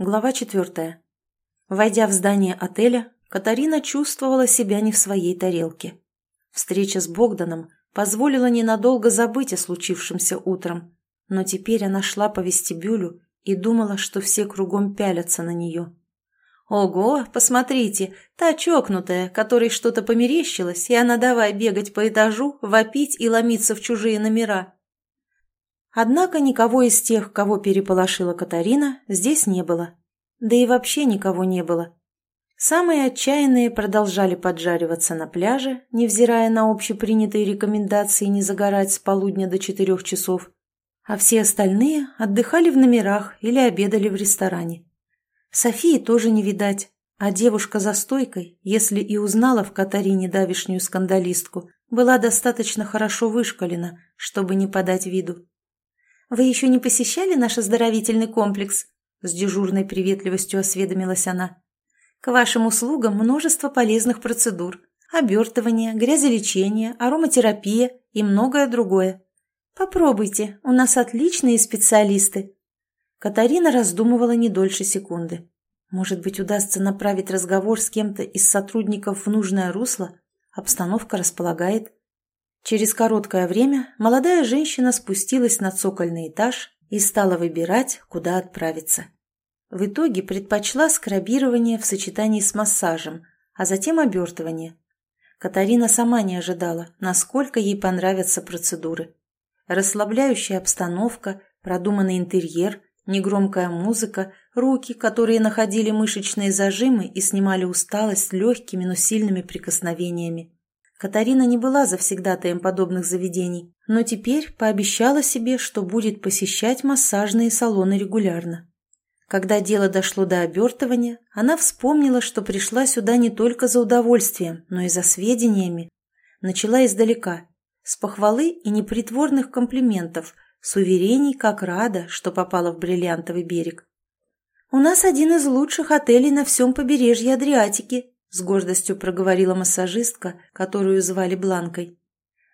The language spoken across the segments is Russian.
Глава четвертая. Войдя в здание отеля, Катарина чувствовала себя не в своей тарелке. Встреча с Богданом позволила ненадолго забыть о случившемся утром, но теперь она шла по вестибюлю и думала, что все кругом пялятся на нее. «Ого, посмотрите, та чокнутая, которой что-то померещилось, и она давай бегать по этажу, вопить и ломиться в чужие номера». Однако никого из тех, кого переполошила Катарина, здесь не было. Да и вообще никого не было. Самые отчаянные продолжали поджариваться на пляже, невзирая на общепринятые рекомендации не загорать с полудня до четырех часов, а все остальные отдыхали в номерах или обедали в ресторане. Софии тоже не видать, а девушка за стойкой, если и узнала в Катарине давишнюю скандалистку, была достаточно хорошо вышкалена, чтобы не подать виду. «Вы еще не посещали наш оздоровительный комплекс?» С дежурной приветливостью осведомилась она. К вашим услугам множество полезных процедур. Обертывание, грязелечение, ароматерапия и многое другое. Попробуйте, у нас отличные специалисты. Катарина раздумывала не дольше секунды. Может быть, удастся направить разговор с кем-то из сотрудников в нужное русло? Обстановка располагает. Через короткое время молодая женщина спустилась на цокольный этаж и стала выбирать, куда отправиться. В итоге предпочла скрабирование в сочетании с массажем, а затем обертывание. Катарина сама не ожидала, насколько ей понравятся процедуры. Расслабляющая обстановка, продуманный интерьер, негромкая музыка, руки, которые находили мышечные зажимы и снимали усталость легкими, но сильными прикосновениями. Катарина не была завсегдатаем подобных заведений, но теперь пообещала себе, что будет посещать массажные салоны регулярно. Когда дело дошло до обертывания, она вспомнила, что пришла сюда не только за удовольствием, но и за сведениями. Начала издалека, с похвалы и непритворных комплиментов, с уверений, как рада, что попала в бриллиантовый берег. «У нас один из лучших отелей на всем побережье Адриатики», с гордостью проговорила массажистка, которую звали Бланкой.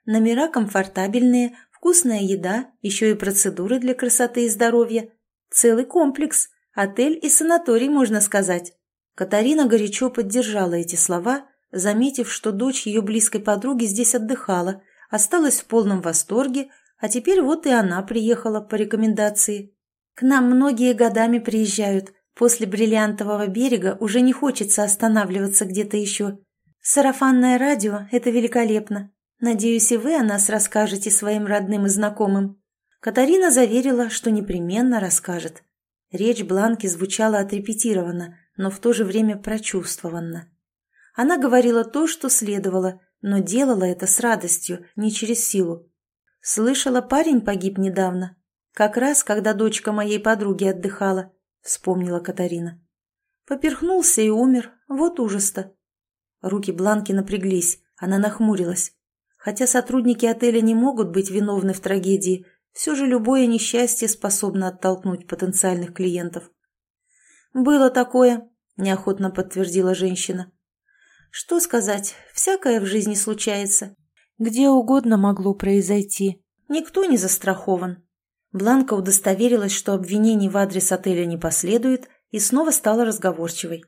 «Номера комфортабельные, вкусная еда, еще и процедуры для красоты и здоровья. Целый комплекс. Отель и санаторий, можно сказать. Катарина горячо поддержала эти слова, заметив, что дочь ее близкой подруги здесь отдыхала, осталась в полном восторге, а теперь вот и она приехала по рекомендации. К нам многие годами приезжают. После бриллиантового берега уже не хочется останавливаться где-то еще. Сарафанное радио – это великолепно. Надеюсь, и вы о нас расскажете своим родным и знакомым. Катарина заверила, что непременно расскажет. Речь Бланки звучала отрепетированно, но в то же время прочувствованно. Она говорила то, что следовало, но делала это с радостью, не через силу. «Слышала, парень погиб недавно. Как раз, когда дочка моей подруги отдыхала», — вспомнила Катарина. Поперхнулся и умер. Вот ужас-то. Руки Бланки напряглись, она нахмурилась. Хотя сотрудники отеля не могут быть виновны в трагедии, все же любое несчастье способно оттолкнуть потенциальных клиентов. «Было такое», – неохотно подтвердила женщина. «Что сказать, всякое в жизни случается. Где угодно могло произойти. Никто не застрахован». Бланка удостоверилась, что обвинений в адрес отеля не последует, и снова стала разговорчивой.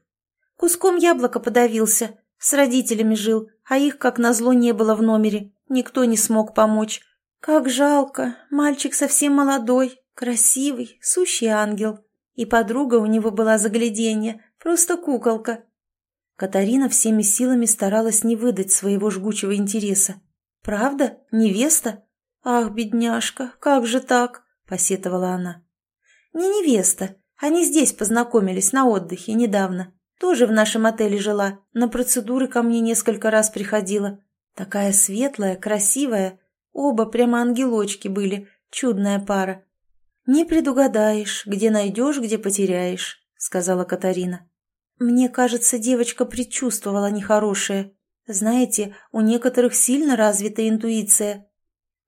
«Куском яблока подавился. С родителями жил, а их, как назло, не было в номере. Никто не смог помочь. Как жалко, мальчик совсем молодой, красивый, сущий ангел. И подруга у него была загляденье, просто куколка. Катарина всеми силами старалась не выдать своего жгучего интереса. «Правда? Невеста? Ах, бедняжка, как же так?» – посетовала она. «Не невеста. Они здесь познакомились на отдыхе недавно. Тоже в нашем отеле жила, на процедуры ко мне несколько раз приходила. Такая светлая, красивая, Оба прямо ангелочки были, чудная пара. «Не предугадаешь, где найдешь, где потеряешь», — сказала Катарина. «Мне кажется, девочка предчувствовала нехорошее. Знаете, у некоторых сильно развита интуиция».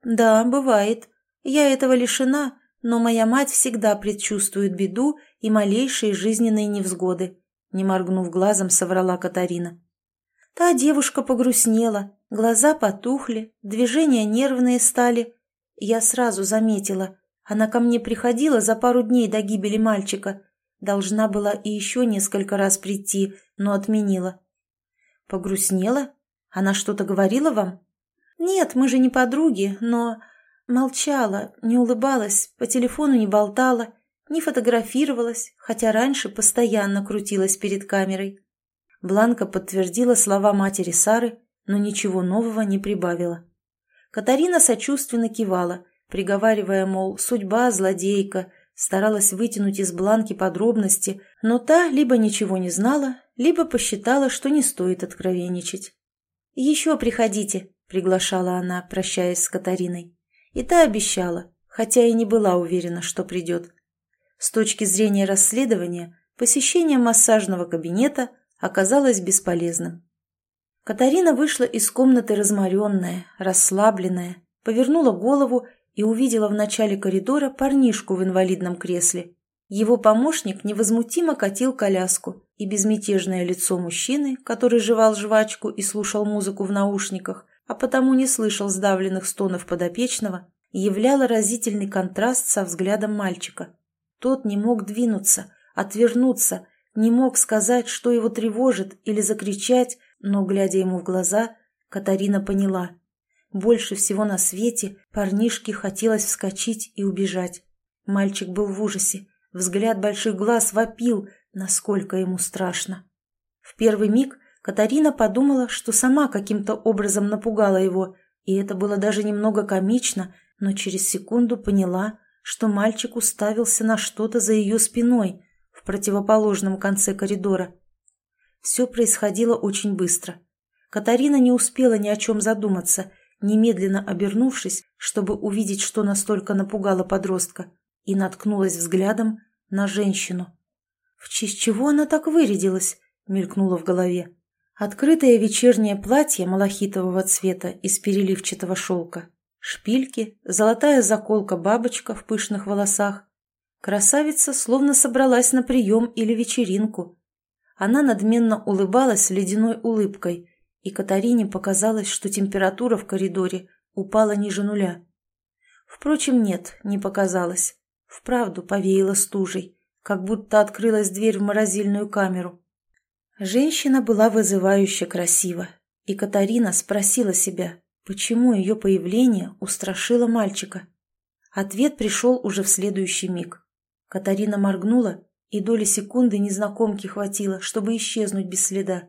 «Да, бывает. Я этого лишена, но моя мать всегда предчувствует беду и малейшие жизненные невзгоды», — не моргнув глазом, соврала Катарина. Та девушка погрустнела, глаза потухли, движения нервные стали. Я сразу заметила. Она ко мне приходила за пару дней до гибели мальчика. Должна была и еще несколько раз прийти, но отменила. Погрустнела? Она что-то говорила вам? Нет, мы же не подруги, но... Молчала, не улыбалась, по телефону не болтала, не фотографировалась, хотя раньше постоянно крутилась перед камерой. Бланка подтвердила слова матери Сары, но ничего нового не прибавила. Катарина сочувственно кивала, приговаривая, мол, судьба злодейка, старалась вытянуть из Бланки подробности, но та либо ничего не знала, либо посчитала, что не стоит откровенничать. «Еще приходите», — приглашала она, прощаясь с Катариной. И та обещала, хотя и не была уверена, что придет. С точки зрения расследования, посещение массажного кабинета оказалось бесполезным. Катарина вышла из комнаты разморенная, расслабленная, повернула голову и увидела в начале коридора парнишку в инвалидном кресле. Его помощник невозмутимо катил коляску, и безмятежное лицо мужчины, который жевал жвачку и слушал музыку в наушниках, а потому не слышал сдавленных стонов подопечного, являло разительный контраст со взглядом мальчика. Тот не мог двинуться, отвернуться, не мог сказать, что его тревожит, или закричать, но, глядя ему в глаза, Катарина поняла. Больше всего на свете парнишке хотелось вскочить и убежать. Мальчик был в ужасе, взгляд больших глаз вопил, насколько ему страшно. В первый миг Катарина подумала, что сама каким-то образом напугала его, и это было даже немного комично, но через секунду поняла, что мальчик уставился на что-то за ее спиной, в противоположном конце коридора. Все происходило очень быстро. Катарина не успела ни о чем задуматься, немедленно обернувшись, чтобы увидеть, что настолько напугало подростка, и наткнулась взглядом на женщину. «В честь чего она так вырядилась?» — мелькнула в голове. Открытое вечернее платье малахитового цвета из переливчатого шелка, шпильки, золотая заколка-бабочка в пышных волосах. Красавица словно собралась на прием или вечеринку. Она надменно улыбалась ледяной улыбкой, и Катарине показалось, что температура в коридоре упала ниже нуля. Впрочем, нет, не показалось. Вправду повеяло стужей, как будто открылась дверь в морозильную камеру. Женщина была вызывающе красива, и Катарина спросила себя, почему ее появление устрашило мальчика. Ответ пришел уже в следующий миг. Катарина моргнула, и доли секунды незнакомки хватило, чтобы исчезнуть без следа.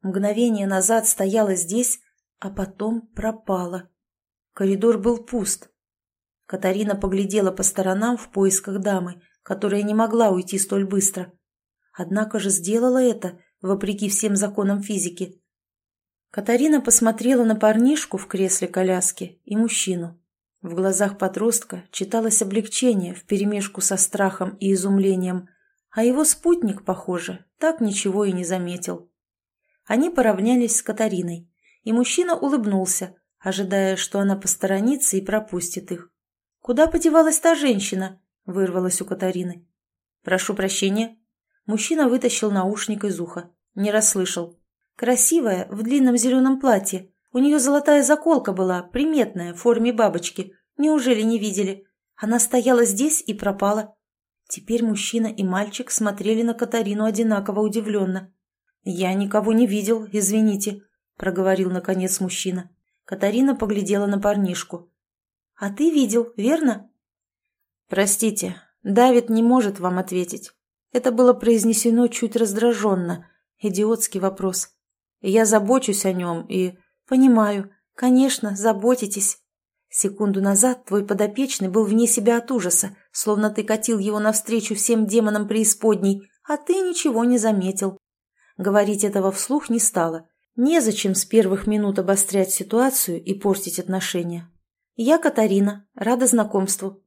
Мгновение назад стояла здесь, а потом пропала. Коридор был пуст. Катарина поглядела по сторонам в поисках дамы, которая не могла уйти столь быстро. Однако же сделала это, вопреки всем законам физики. Катарина посмотрела на парнишку в кресле коляски и мужчину. В глазах подростка читалось облегчение вперемешку со страхом и изумлением, а его спутник, похоже, так ничего и не заметил. Они поравнялись с Катариной, и мужчина улыбнулся, ожидая, что она посторонится и пропустит их. «Куда подевалась та женщина?» – вырвалась у Катарины. «Прошу прощения», Мужчина вытащил наушник из уха. Не расслышал. Красивая, в длинном зеленом платье. У нее золотая заколка была, приметная, в форме бабочки. Неужели не видели? Она стояла здесь и пропала. Теперь мужчина и мальчик смотрели на Катарину одинаково удивленно. «Я никого не видел, извините», — проговорил наконец мужчина. Катарина поглядела на парнишку. «А ты видел, верно?» «Простите, Давид не может вам ответить. Это было произнесено чуть раздраженно. Идиотский вопрос. Я забочусь о нем и... Понимаю. Конечно, заботитесь. Секунду назад твой подопечный был вне себя от ужаса, словно ты катил его навстречу всем демонам преисподней, а ты ничего не заметил. Говорить этого вслух не стало. Незачем с первых минут обострять ситуацию и портить отношения. Я Катарина, рада знакомству.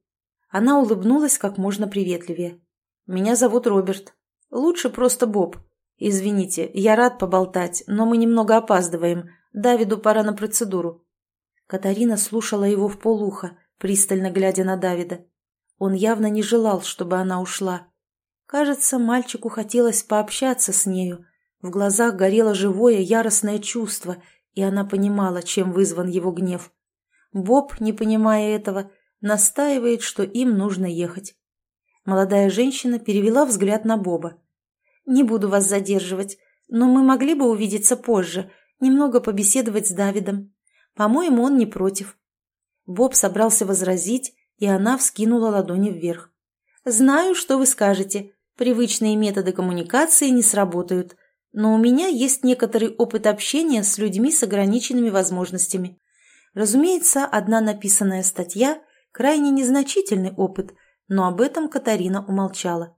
Она улыбнулась как можно приветливее. Меня зовут Роберт. Лучше просто Боб. Извините, я рад поболтать, но мы немного опаздываем. Давиду пора на процедуру». Катарина слушала его в полуха, пристально глядя на Давида. Он явно не желал, чтобы она ушла. Кажется, мальчику хотелось пообщаться с нею. В глазах горело живое, яростное чувство, и она понимала, чем вызван его гнев. Боб, не понимая этого, настаивает, что им нужно ехать. Молодая женщина перевела взгляд на Боба. «Не буду вас задерживать, но мы могли бы увидеться позже, немного побеседовать с Давидом. По-моему, он не против». Боб собрался возразить, и она вскинула ладони вверх. «Знаю, что вы скажете. Привычные методы коммуникации не сработают. Но у меня есть некоторый опыт общения с людьми с ограниченными возможностями. Разумеется, одна написанная статья – крайне незначительный опыт, но об этом Катарина умолчала.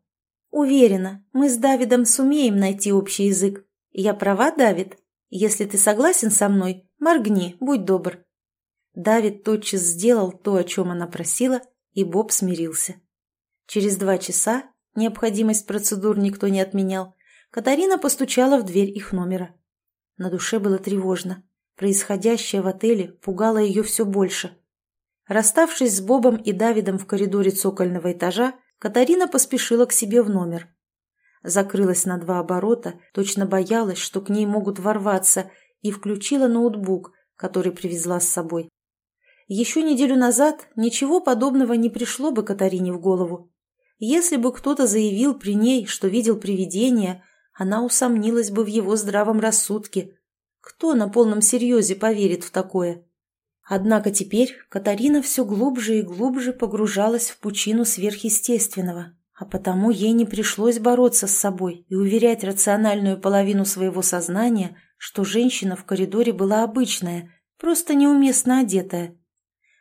«Уверена, мы с Давидом сумеем найти общий язык. Я права, Давид? Если ты согласен со мной, моргни, будь добр». Давид тотчас сделал то, о чем она просила, и Боб смирился. Через два часа, необходимость процедур никто не отменял, Катарина постучала в дверь их номера. На душе было тревожно. Происходящее в отеле пугало ее все больше. Расставшись с Бобом и Давидом в коридоре цокольного этажа, Катарина поспешила к себе в номер. Закрылась на два оборота, точно боялась, что к ней могут ворваться, и включила ноутбук, который привезла с собой. Еще неделю назад ничего подобного не пришло бы Катарине в голову. Если бы кто-то заявил при ней, что видел привидение, она усомнилась бы в его здравом рассудке. Кто на полном серьезе поверит в такое? Однако теперь Катарина все глубже и глубже погружалась в пучину сверхъестественного, а потому ей не пришлось бороться с собой и уверять рациональную половину своего сознания, что женщина в коридоре была обычная, просто неуместно одетая.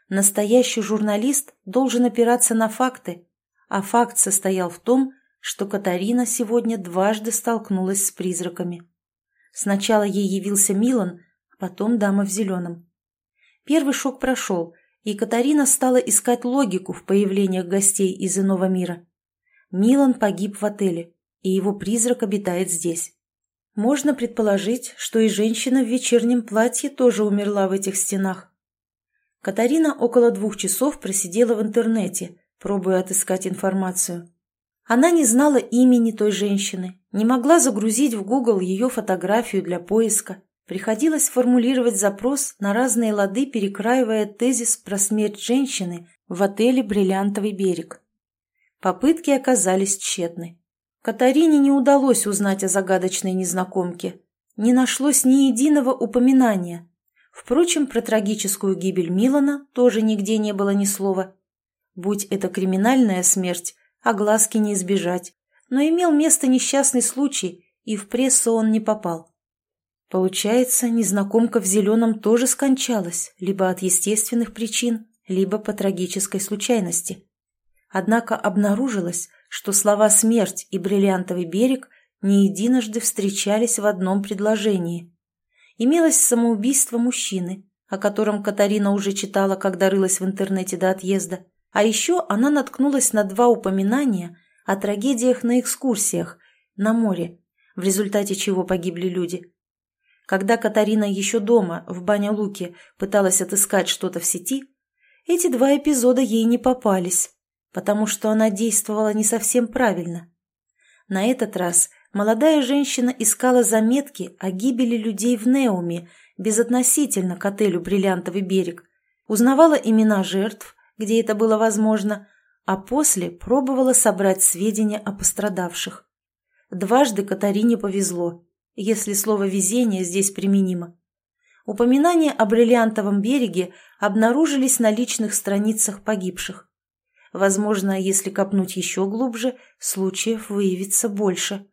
Настоящий журналист должен опираться на факты, а факт состоял в том, что Катарина сегодня дважды столкнулась с призраками. Сначала ей явился Милан, а потом дама в зеленом. Первый шок прошел, и Катарина стала искать логику в появлениях гостей из иного мира. Милан погиб в отеле, и его призрак обитает здесь. Можно предположить, что и женщина в вечернем платье тоже умерла в этих стенах. Катарина около двух часов просидела в интернете, пробуя отыскать информацию. Она не знала имени той женщины, не могла загрузить в Google ее фотографию для поиска. Приходилось формулировать запрос на разные лады, перекраивая тезис про смерть женщины в отеле «Бриллиантовый берег». Попытки оказались тщетны. Катарине не удалось узнать о загадочной незнакомке. Не нашлось ни единого упоминания. Впрочем, про трагическую гибель Милана тоже нигде не было ни слова. Будь это криминальная смерть, огласки не избежать, но имел место несчастный случай, и в прессу он не попал. Получается, незнакомка в зеленом тоже скончалась, либо от естественных причин, либо по трагической случайности. Однако обнаружилось, что слова «смерть» и «бриллиантовый берег» не единожды встречались в одном предложении. Имелось самоубийство мужчины, о котором Катарина уже читала, когда рылась в интернете до отъезда. А еще она наткнулась на два упоминания о трагедиях на экскурсиях на море, в результате чего погибли люди. Когда Катарина еще дома, в Баня-Луке, пыталась отыскать что-то в сети, эти два эпизода ей не попались, потому что она действовала не совсем правильно. На этот раз молодая женщина искала заметки о гибели людей в Неуме безотносительно к отелю «Бриллиантовый берег», узнавала имена жертв, где это было возможно, а после пробовала собрать сведения о пострадавших. Дважды Катарине повезло, если слово «везение» здесь применимо. Упоминания о бриллиантовом береге обнаружились на личных страницах погибших. Возможно, если копнуть еще глубже, случаев выявится больше.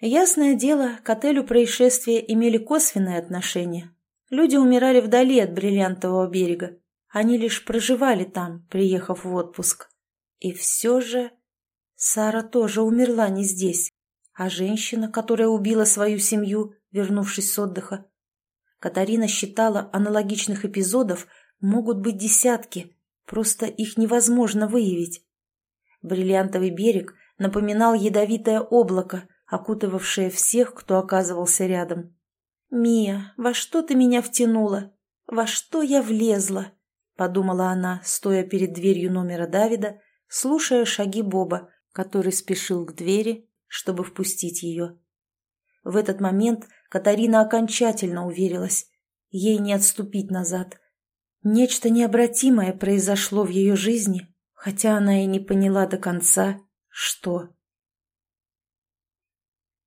Ясное дело, к отелю происшествия имели косвенное отношение. Люди умирали вдали от бриллиантового берега. Они лишь проживали там, приехав в отпуск. И все же... Сара тоже умерла не здесь, а женщина, которая убила свою семью, вернувшись с отдыха. Катарина считала, аналогичных эпизодов могут быть десятки, просто их невозможно выявить. Бриллиантовый берег напоминал ядовитое облако, окутывавшее всех, кто оказывался рядом. «Мия, во что ты меня втянула? Во что я влезла?» — подумала она, стоя перед дверью номера Давида, слушая шаги Боба, который спешил к двери, чтобы впустить ее. В этот момент Катарина окончательно уверилась. Ей не отступить назад. Нечто необратимое произошло в ее жизни, хотя она и не поняла до конца, Что?